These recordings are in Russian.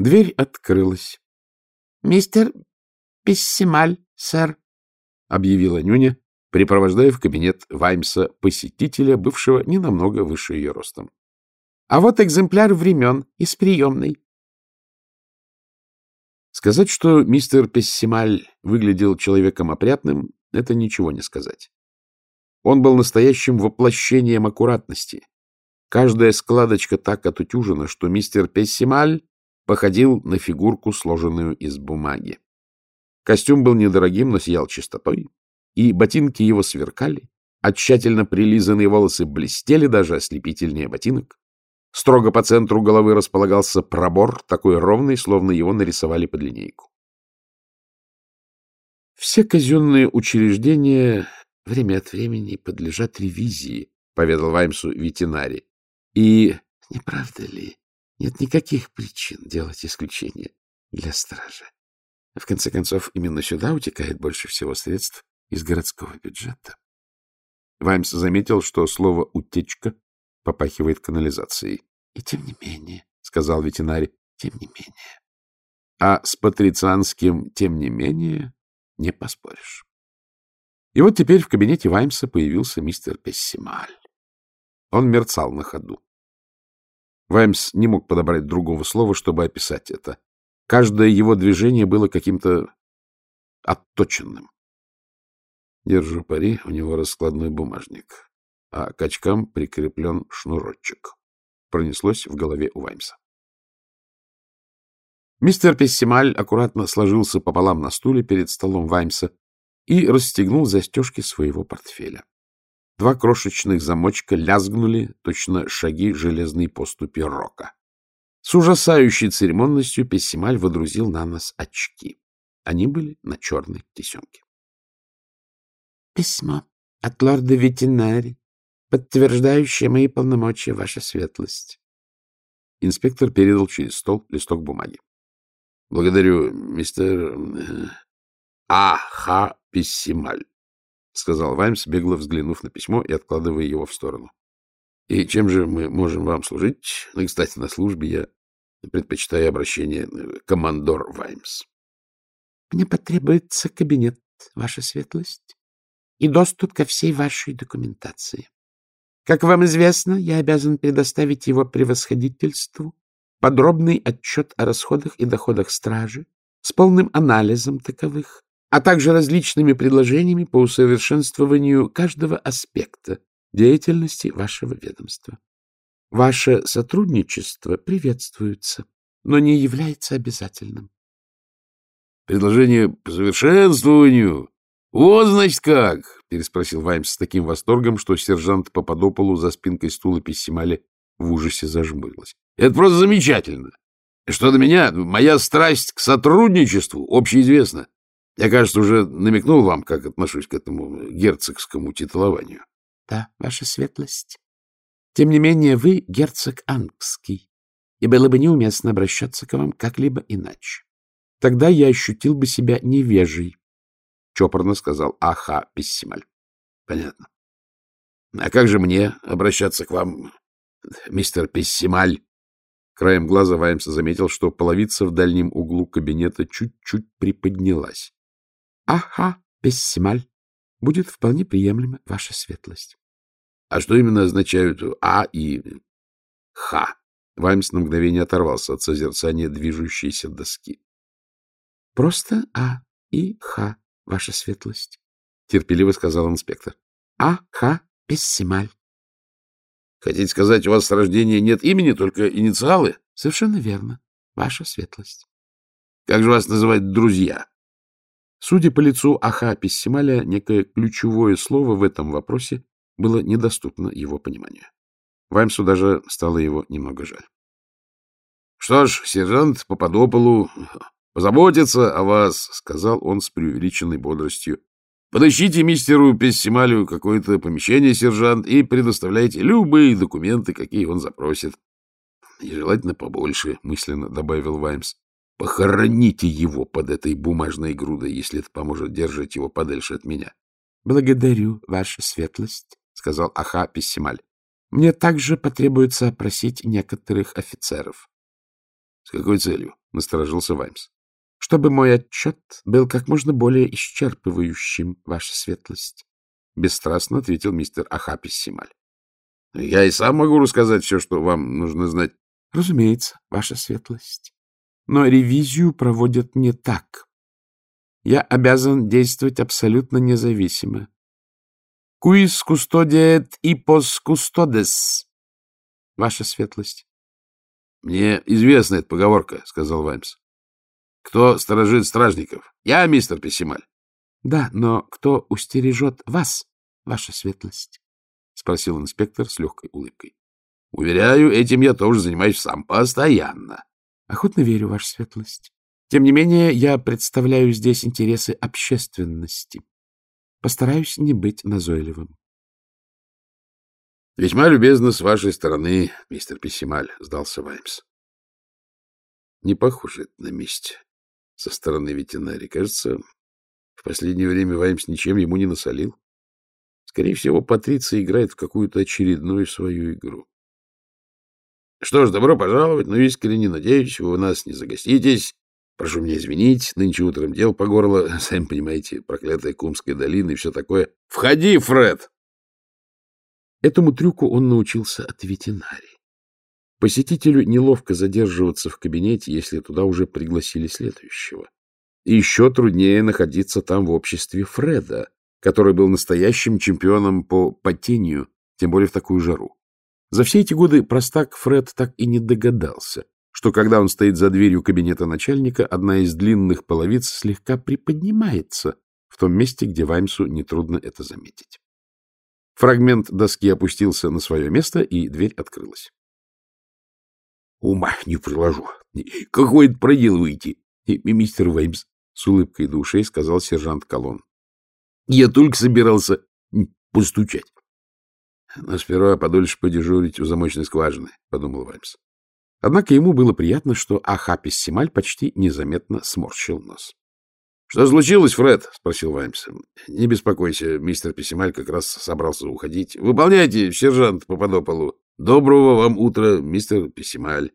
Дверь открылась. — Мистер Пессималь, сэр, — объявила нюня, припровождая в кабинет Ваймса посетителя, бывшего не намного выше ее ростом. — А вот экземпляр времен из приемной. Сказать, что мистер Пессималь выглядел человеком опрятным, это ничего не сказать. Он был настоящим воплощением аккуратности. Каждая складочка так отутюжена, что мистер Пессималь походил на фигурку, сложенную из бумаги. Костюм был недорогим, но сиял чистотой, и ботинки его сверкали, а тщательно прилизанные волосы блестели даже ослепительнее ботинок. Строго по центру головы располагался пробор, такой ровный, словно его нарисовали под линейку. Все казенные учреждения время от времени подлежат ревизии, — поведал Ваймсу ветеринарий. И не правда ли, нет никаких причин делать исключение для стражи. В конце концов, именно сюда утекает больше всего средств из городского бюджета. Ваймс заметил, что слово «утечка» попахивает канализацией. — И тем не менее, — сказал ветеринарий, — тем не менее. А с патрицианским «тем не менее» не поспоришь. И вот теперь в кабинете Ваймса появился мистер Пессималь. Он мерцал на ходу. Ваймс не мог подобрать другого слова, чтобы описать это. Каждое его движение было каким-то отточенным. Держу пари, у него раскладной бумажник, а к очкам прикреплен шнурочек. Пронеслось в голове у Ваймса. Мистер Пессималь аккуратно сложился пополам на стуле перед столом Ваймса и расстегнул застежки своего портфеля. Два крошечных замочка лязгнули, точно шаги железной поступи рока. С ужасающей церемонностью Пессималь водрузил на нос очки. Они были на черной тесемке. — Письмо от лорда ветеринари, подтверждающее мои полномочия, ваша светлость. Инспектор передал через стол листок бумаги. — Благодарю, мистер... Э, А.Х. Пессималь. — сказал Ваймс, бегло взглянув на письмо и откладывая его в сторону. — И чем же мы можем вам служить? Ну, кстати, на службе я предпочитаю обращение э, командор Ваймс. — Мне потребуется кабинет, ваша светлость, и доступ ко всей вашей документации. Как вам известно, я обязан предоставить его превосходительству подробный отчет о расходах и доходах стражи с полным анализом таковых, а также различными предложениями по усовершенствованию каждого аспекта деятельности вашего ведомства. Ваше сотрудничество приветствуется, но не является обязательным. Предложение по совершенствованию? Вот, значит, как? переспросил Ваймс с таким восторгом, что сержант Пападополу за спинкой стула Пессимали в ужасе зажмурилась. Это просто замечательно. Что до меня, моя страсть к сотрудничеству общеизвестна. Я, кажется, уже намекнул вам, как отношусь к этому герцогскому титулованию. — Да, ваша светлость. Тем не менее, вы герцог Ангский, и было бы неуместно обращаться к вам как-либо иначе. Тогда я ощутил бы себя невежей, — чопорно сказал Аха Пессималь. — Понятно. — А как же мне обращаться к вам, мистер Пессималь? Краем глаза Ваймса заметил, что половица в дальнем углу кабинета чуть-чуть приподнялась. Ага, Пессималь. Будет вполне приемлемо, ваша светлость. А что именно означают А и Х? Ваймс на мгновение оторвался от созерцания движущейся доски. — Просто А и Х, ваша светлость, — терпеливо сказал инспектор. — А, Х, Пессималь. — Хотите сказать, у вас с рождения нет имени, только инициалы? — Совершенно верно, ваша светлость. — Как же вас называют друзья? Судя по лицу Аха Пессималя, некое ключевое слово в этом вопросе было недоступно его пониманию. Ваймсу даже стало его немного жаль. — Что ж, сержант Пападополу позаботится о вас, — сказал он с преувеличенной бодростью. — Подыщите мистеру Пессималю какое-то помещение, сержант, и предоставляйте любые документы, какие он запросит. — И желательно побольше, — мысленно добавил Ваймс. Похороните его под этой бумажной грудой, если это поможет держать его подальше от меня. — Благодарю, ваша светлость, — сказал Аха Пессималь. — Мне также потребуется опросить некоторых офицеров. — С какой целью? — насторожился Ваймс. — Чтобы мой отчет был как можно более исчерпывающим, ваша светлость, — бесстрастно ответил мистер Ахапис Сималь. — Я и сам могу рассказать все, что вам нужно знать. — Разумеется, ваша светлость. Но ревизию проводят не так. Я обязан действовать абсолютно независимо. Куис кустодиет и пос кустодес. Ваша светлость. — Мне известна эта поговорка, — сказал Ваймс. — Кто сторожит стражников? Я, мистер Пессималь. — Да, но кто устережет вас, ваша светлость? — спросил инспектор с легкой улыбкой. — Уверяю, этим я тоже занимаюсь сам постоянно. — Охотно верю, ваша светлость. Тем не менее, я представляю здесь интересы общественности. Постараюсь не быть назойливым. — Весьма любезно с вашей стороны, мистер Пессималь, — сдался Ваймс. Не похоже это на месть со стороны ветеринарии. Кажется, в последнее время Ваймс ничем ему не насолил. Скорее всего, Патриция играет в какую-то очередную свою игру. Что ж, добро пожаловать, но искренне надеюсь, вы у нас не загоститесь. Прошу меня извинить, нынче утром дел по горло, сами понимаете, проклятая Кумская долина и все такое. Входи, Фред! Этому трюку он научился от ветеринарии. Посетителю неловко задерживаться в кабинете, если туда уже пригласили следующего. И еще труднее находиться там в обществе Фреда, который был настоящим чемпионом по потению, тем более в такую жару. За все эти годы простак Фред так и не догадался, что когда он стоит за дверью кабинета начальника, одна из длинных половиц слегка приподнимается в том месте, где Ваймсу нетрудно это заметить. Фрагмент доски опустился на свое место, и дверь открылась. — Ума не приложу. Как вы это проделываете, мистер Веймс? — с улыбкой душей сказал сержант Колон. — Я только собирался постучать. — Но сперва подольше подежурить у замочной скважины, — подумал Ваймс. Однако ему было приятно, что Ахапис Сималь почти незаметно сморщил нос. — Что случилось, Фред? — спросил Ваймс. — Не беспокойся, мистер Писемаль как раз собрался уходить. — Выполняйте, сержант Попадополу. Доброго вам утра, мистер Писемаль.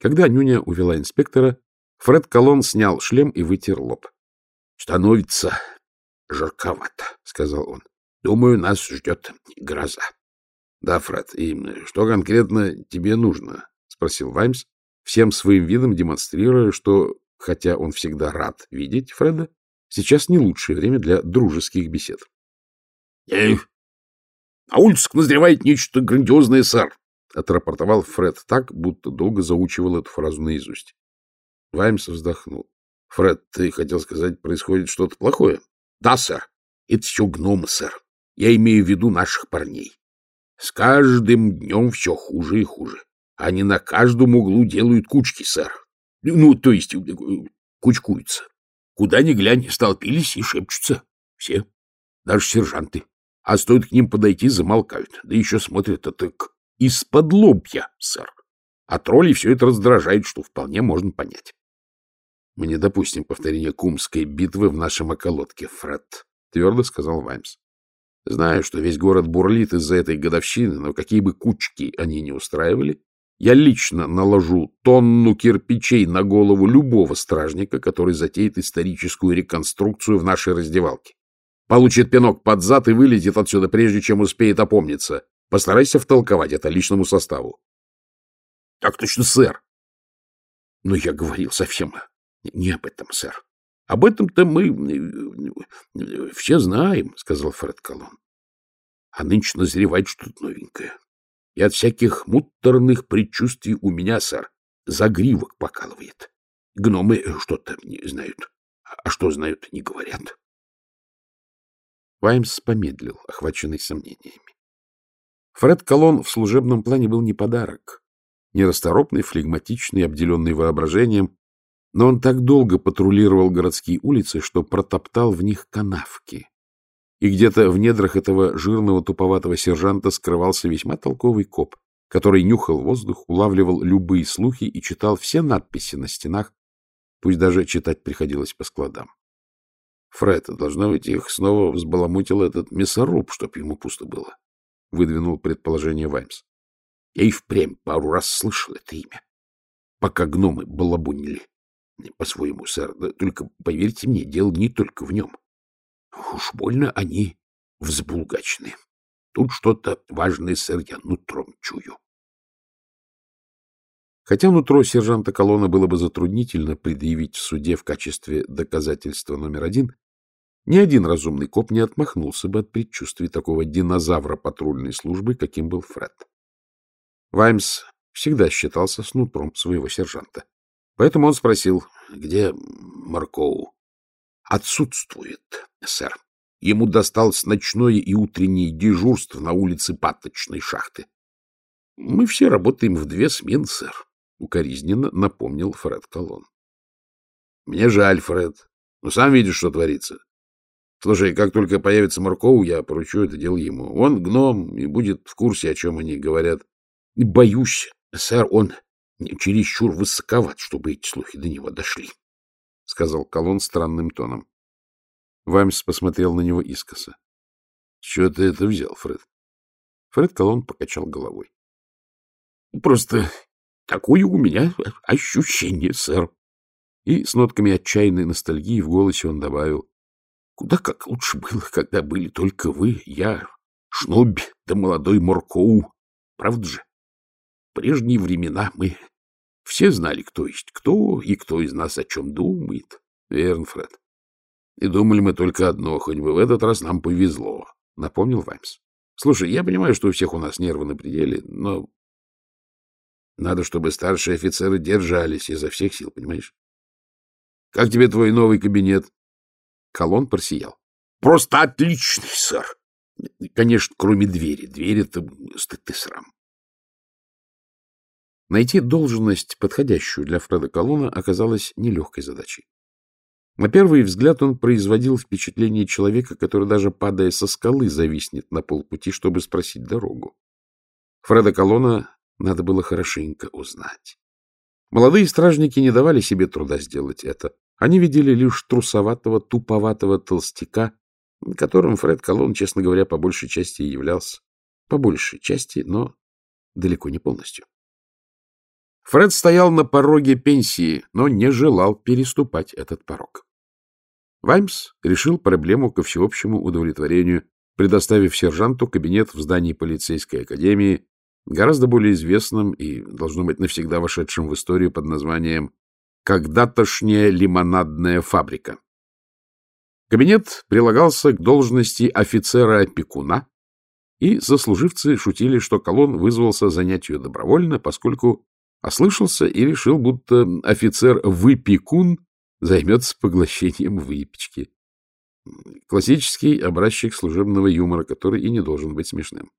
Когда Нюня увела инспектора, Фред Колон снял шлем и вытер лоб. — Становится жарковато, — сказал он. — Думаю, нас ждет гроза. — Да, Фред, и что конкретно тебе нужно? — спросил Ваймс, всем своим видом демонстрируя, что хотя он всегда рад видеть Фреда, сейчас не лучшее время для дружеских бесед. — Эх, на улицах назревает нечто грандиозное, сэр, — отрапортовал Фред так, будто долго заучивал эту фразу наизусть. Ваймс вздохнул. — Фред, ты хотел сказать, происходит что-то плохое? — Да, сэр. Это все гномы, сэр. Я имею в виду наших парней. С каждым днем все хуже и хуже. Они на каждом углу делают кучки, сэр. Ну, то есть, э, кучкуются. Куда ни глянь, столпились и шепчутся. Все, даже сержанты. А стоит к ним подойти, замолкают. Да еще смотрят это так из-под лобья, сэр. А тролли все это раздражает, что вполне можно понять. Мы не допустим повторения Кумской битвы в нашем околотке, Фред, — твердо сказал Ваймс. Знаю, что весь город бурлит из-за этой годовщины, но какие бы кучки они ни устраивали, я лично наложу тонну кирпичей на голову любого стражника, который затеет историческую реконструкцию в нашей раздевалке. Получит пинок под зад и вылетит отсюда, прежде чем успеет опомниться. Постарайся втолковать это личному составу. — Так точно, сэр. — Но я говорил совсем не об этом, сэр. — Об этом-то мы все знаем, — сказал Фред Колон. — А нынче назревает что-то новенькое и от всяких муторных предчувствий у меня, сэр, загривок покалывает. Гномы что-то не знают, а что знают, не говорят. Ваймс помедлил, охваченный сомнениями. Фред Колон в служебном плане был не подарок, нерасторопный, флегматичный, обделенный воображением, но он так долго патрулировал городские улицы, что протоптал в них канавки, и где-то в недрах этого жирного туповатого сержанта скрывался весьма толковый коп, который нюхал воздух, улавливал любые слухи и читал все надписи на стенах, пусть даже читать приходилось по складам. Фред, должно быть, их снова взбаламутил этот мясоруб, чтоб ему пусто было, — выдвинул предположение Ваймс. Я и впрямь пару раз слышал это имя. пока гномы балабунили. По-своему, сэр, да только, поверьте мне, дело не только в нем. Уж больно они взбулгачны. Тут что-то важное, сэр, я нутром чую. Хотя нутро сержанта Колона было бы затруднительно предъявить в суде в качестве доказательства номер один, ни один разумный коп не отмахнулся бы от предчувствий такого динозавра патрульной службы, каким был Фред. Ваймс всегда считался с нутром своего сержанта. Поэтому он спросил, где Маркоу? Отсутствует, сэр. Ему досталось ночное и утреннее дежурство на улице Паточной шахты. Мы все работаем в две смены, сэр, укоризненно напомнил Фред Колон. Мне жаль, Фред. Но сам видишь, что творится. Слушай, как только появится Маркоу, я поручу это дело ему. Он гном и будет в курсе, о чем они говорят. Боюсь, сэр, он чересчур высоковат, чтобы эти слухи до него дошли, — сказал Колон странным тоном. Ваймс посмотрел на него искоса. — С чего ты это взял, Фред? Фред Колон покачал головой. — Просто такое у меня ощущение, сэр. И с нотками отчаянной ностальгии в голосе он добавил. — Куда как лучше было, когда были только вы, я, Шнобби да молодой Моркоу. Правда же? В прежние времена мы все знали, кто есть кто и кто из нас о чем думает. Верно, Фред. И думали мы только одно, хоть бы в этот раз нам повезло, — напомнил Ваймс. Слушай, я понимаю, что у всех у нас нервы на пределе, но надо, чтобы старшие офицеры держались изо всех сил, понимаешь? Как тебе твой новый кабинет? Колон просиял. Просто отличный, сэр. Конечно, кроме двери. Дверь — это стыд и срам. Найти должность, подходящую для Фреда Колона, оказалась нелегкой задачей. На первый взгляд он производил впечатление человека, который даже падая со скалы зависнет на полпути, чтобы спросить дорогу. Фреда Колона надо было хорошенько узнать. Молодые стражники не давали себе труда сделать это. Они видели лишь трусоватого, туповатого толстяка, которым Фред Колон, честно говоря, по большей части являлся. По большей части, но далеко не полностью. Фред стоял на пороге пенсии, но не желал переступать этот порог. Ваймс решил проблему ко всеобщему удовлетворению, предоставив сержанту кабинет в здании полицейской академии, гораздо более известным и, должно быть, навсегда вошедшим в историю под названием «Когда-тошняя лимонадная фабрика». Кабинет прилагался к должности офицера-опекуна, и сослуживцы шутили, что Колон вызвался занять ее добровольно, поскольку Ослышался и решил, будто офицер-выпекун займется поглощением выпечки. Классический образчик служебного юмора, который и не должен быть смешным.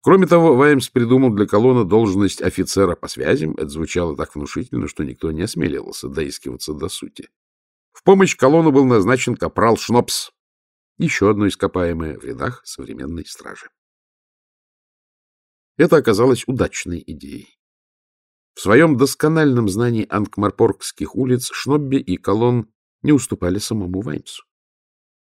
Кроме того, Ваймс придумал для колонна должность офицера по связям. Это звучало так внушительно, что никто не осмеливался доискиваться до сути. В помощь колонну был назначен капрал Шнопс, еще одно ископаемое в рядах современной стражи. Это оказалось удачной идеей. В своем доскональном знании анкмарпоргских улиц Шнобби и Колон не уступали самому Ваймсу.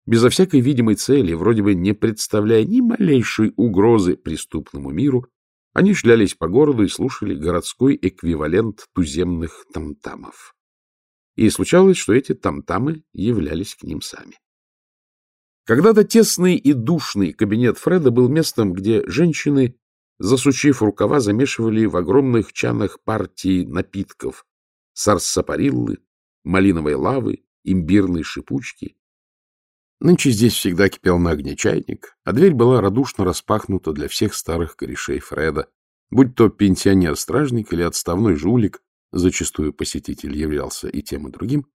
Безо всякой видимой цели, вроде бы не представляя ни малейшей угрозы преступному миру, они шлялись по городу и слушали городской эквивалент туземных тамтамов. И случалось, что эти тамтамы являлись к ним сами. Когда-то тесный и душный кабинет Фреда был местом, где женщины засучив рукава, замешивали в огромных чанах партии напитков сарсапариллы, малиновой лавы, имбирной шипучки. Нынче здесь всегда кипел на огне чайник, а дверь была радушно распахнута для всех старых корешей Фреда, будь то пенсионер-стражник или отставной жулик, зачастую посетитель являлся и тем, и другим,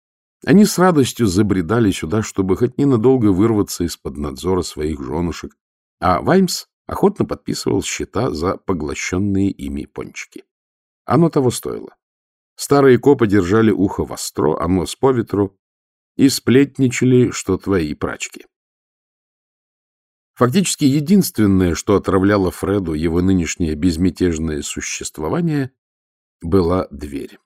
они с радостью забредали сюда, чтобы хоть ненадолго вырваться из-под надзора своих женушек, а Ваймс охотно подписывал счета за поглощенные ими пончики. Оно того стоило. Старые копы держали ухо востро, а нос по ветру и сплетничали, что твои прачки. Фактически единственное, что отравляло Фреду его нынешнее безмятежное существование, была дверь.